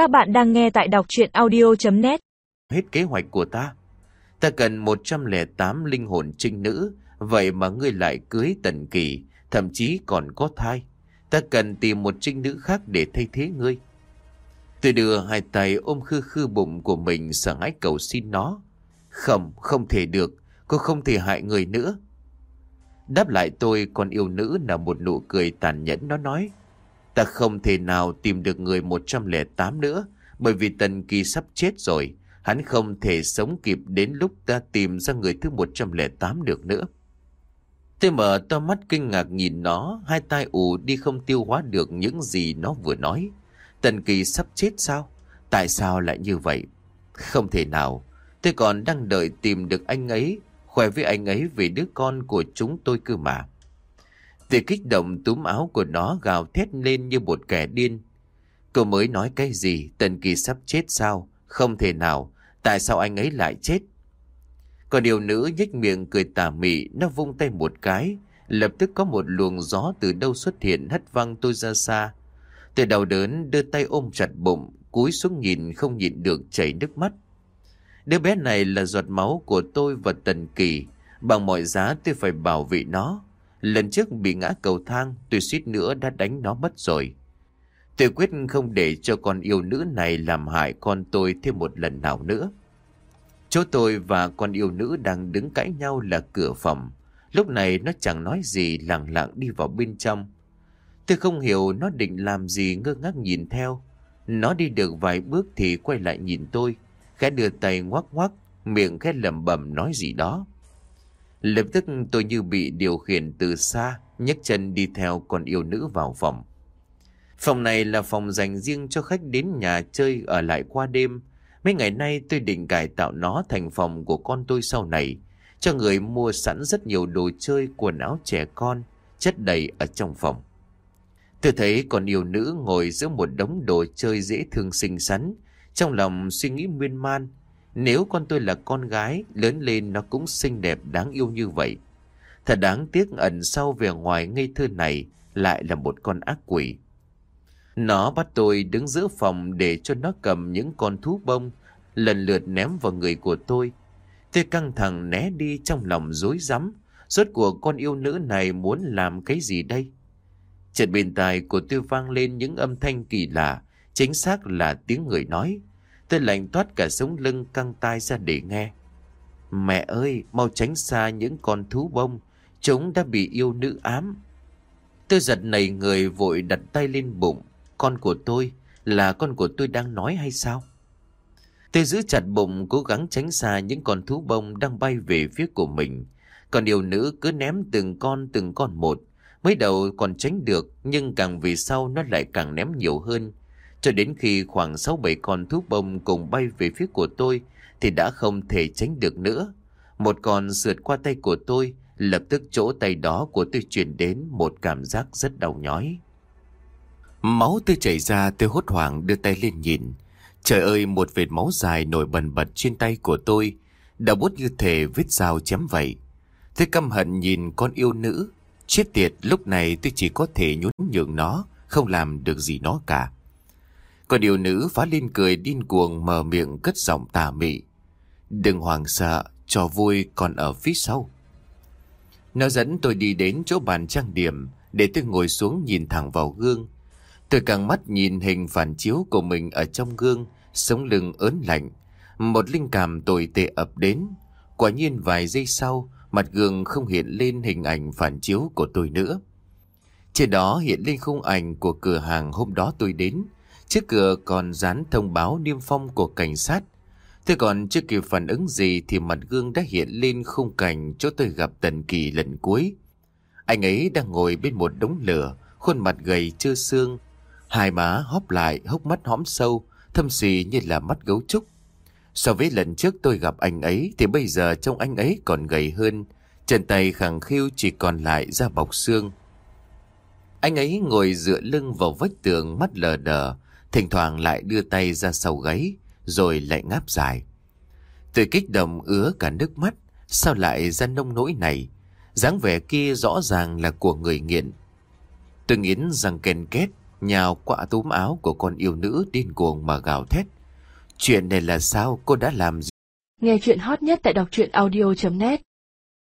Các bạn đang nghe tại đọc chuyện audio.net Hết kế hoạch của ta. Ta cần 108 linh hồn trinh nữ, vậy mà ngươi lại cưới tần kỳ, thậm chí còn có thai. Ta cần tìm một trinh nữ khác để thay thế ngươi. Tôi đưa hai tay ôm khư khư bụng của mình sợ hãi cầu xin nó. Không, không thể được, cô không thể hại người nữa. Đáp lại tôi con yêu nữ là một nụ cười tàn nhẫn nó nói. Ta không thể nào tìm được người 108 nữa, bởi vì Tần Kỳ sắp chết rồi. Hắn không thể sống kịp đến lúc ta tìm ra người thứ 108 được nữa. Tôi mở to mắt kinh ngạc nhìn nó, hai tai ù đi không tiêu hóa được những gì nó vừa nói. Tần Kỳ sắp chết sao? Tại sao lại như vậy? Không thể nào. Tôi còn đang đợi tìm được anh ấy, khỏe với anh ấy vì đứa con của chúng tôi cơ mà. Vì kích động túm áo của nó gào thét lên như một kẻ điên. Cô mới nói cái gì? Tần Kỳ sắp chết sao? Không thể nào. Tại sao anh ấy lại chết? Còn điều nữ nhếch miệng cười tà mị, nó vung tay một cái. Lập tức có một luồng gió từ đâu xuất hiện hất văng tôi ra xa. Tôi đau đớn đưa tay ôm chặt bụng, cúi xuống nhìn không nhịn được chảy nước mắt. Đứa bé này là giọt máu của tôi và Tần Kỳ. Bằng mọi giá tôi phải bảo vệ nó. Lần trước bị ngã cầu thang, tôi suýt nữa đã đánh nó mất rồi. Tôi quyết không để cho con yêu nữ này làm hại con tôi thêm một lần nào nữa. Chỗ tôi và con yêu nữ đang đứng cãi nhau là cửa phòng. Lúc này nó chẳng nói gì lặng lặng đi vào bên trong. Tôi không hiểu nó định làm gì ngơ ngác nhìn theo. Nó đi được vài bước thì quay lại nhìn tôi. Khẽ đưa tay ngoắc ngoắc, miệng khẽ lẩm bẩm nói gì đó. Lập tức tôi như bị điều khiển từ xa, nhấc chân đi theo con yêu nữ vào phòng. Phòng này là phòng dành riêng cho khách đến nhà chơi ở lại qua đêm. Mấy ngày nay tôi định cải tạo nó thành phòng của con tôi sau này. Cho người mua sẵn rất nhiều đồ chơi, quần áo trẻ con, chất đầy ở trong phòng. Tôi thấy con yêu nữ ngồi giữa một đống đồ chơi dễ thương xinh xắn. Trong lòng suy nghĩ miên man. Nếu con tôi là con gái, lớn lên nó cũng xinh đẹp đáng yêu như vậy. Thật đáng tiếc ẩn sau vẻ ngoài ngây thơ này lại là một con ác quỷ. Nó bắt tôi đứng giữa phòng để cho nó cầm những con thú bông, lần lượt ném vào người của tôi. Tôi căng thẳng né đi trong lòng rối rắm Rốt của con yêu nữ này muốn làm cái gì đây? Chợt bên tai của tôi vang lên những âm thanh kỳ lạ, chính xác là tiếng người nói. Tôi lạnh toát cả sống lưng căng tai ra để nghe. Mẹ ơi, mau tránh xa những con thú bông, chúng đã bị yêu nữ ám. Tôi giật nảy người vội đặt tay lên bụng, con của tôi, là con của tôi đang nói hay sao? Tôi giữ chặt bụng cố gắng tránh xa những con thú bông đang bay về phía của mình. Còn yêu nữ cứ ném từng con từng con một. Mới đầu còn tránh được nhưng càng về sau nó lại càng ném nhiều hơn. Cho đến khi khoảng 6-7 con thú bông cùng bay về phía của tôi thì đã không thể tránh được nữa. Một con sượt qua tay của tôi, lập tức chỗ tay đó của tôi truyền đến một cảm giác rất đau nhói. Máu tôi chảy ra tôi hốt hoảng đưa tay lên nhìn. Trời ơi một vệt máu dài nổi bần bật trên tay của tôi, đã bút như thể vết dao chém vậy. Tôi căm hận nhìn con yêu nữ, chết tiệt lúc này tôi chỉ có thể nhún nhường nó, không làm được gì nó cả có điều nữ phá lên cười điên cuồng mở miệng cất giọng tà mị. Đừng hoàng sợ, trò vui còn ở phía sau. Nó dẫn tôi đi đến chỗ bàn trang điểm để tôi ngồi xuống nhìn thẳng vào gương. Tôi càng mắt nhìn hình phản chiếu của mình ở trong gương, sống lưng ớn lạnh. Một linh cảm tồi tệ ập đến. Quả nhiên vài giây sau, mặt gương không hiện lên hình ảnh phản chiếu của tôi nữa. Trên đó hiện lên khung ảnh của cửa hàng hôm đó tôi đến. Trước cửa còn dán thông báo niêm phong của cảnh sát. thế còn chưa kịp phản ứng gì thì mặt gương đã hiện lên khung cảnh chỗ tôi gặp Tần Kỳ lần cuối. Anh ấy đang ngồi bên một đống lửa, khuôn mặt gầy chưa xương, Hai má hóp lại, hốc mắt hõm sâu, thâm xì như là mắt gấu trúc. So với lần trước tôi gặp anh ấy thì bây giờ trông anh ấy còn gầy hơn, chân tay khẳng khiu chỉ còn lại da bọc xương. Anh ấy ngồi dựa lưng vào vách tường mắt lờ đờ, thỉnh thoảng lại đưa tay ra sau gáy, rồi lại ngáp dài. Tôi kích động ứa cả nước mắt, sao lại ra nông nỗi này? dáng vẻ kia rõ ràng là của người nghiện. Tôi nghiến rằng kèn két, nhào qua túm áo của con yêu nữ điên cuồng mà gào thét. Chuyện này là sao cô đã làm gì? Nghe chuyện hot nhất tại đọc truyện audio.net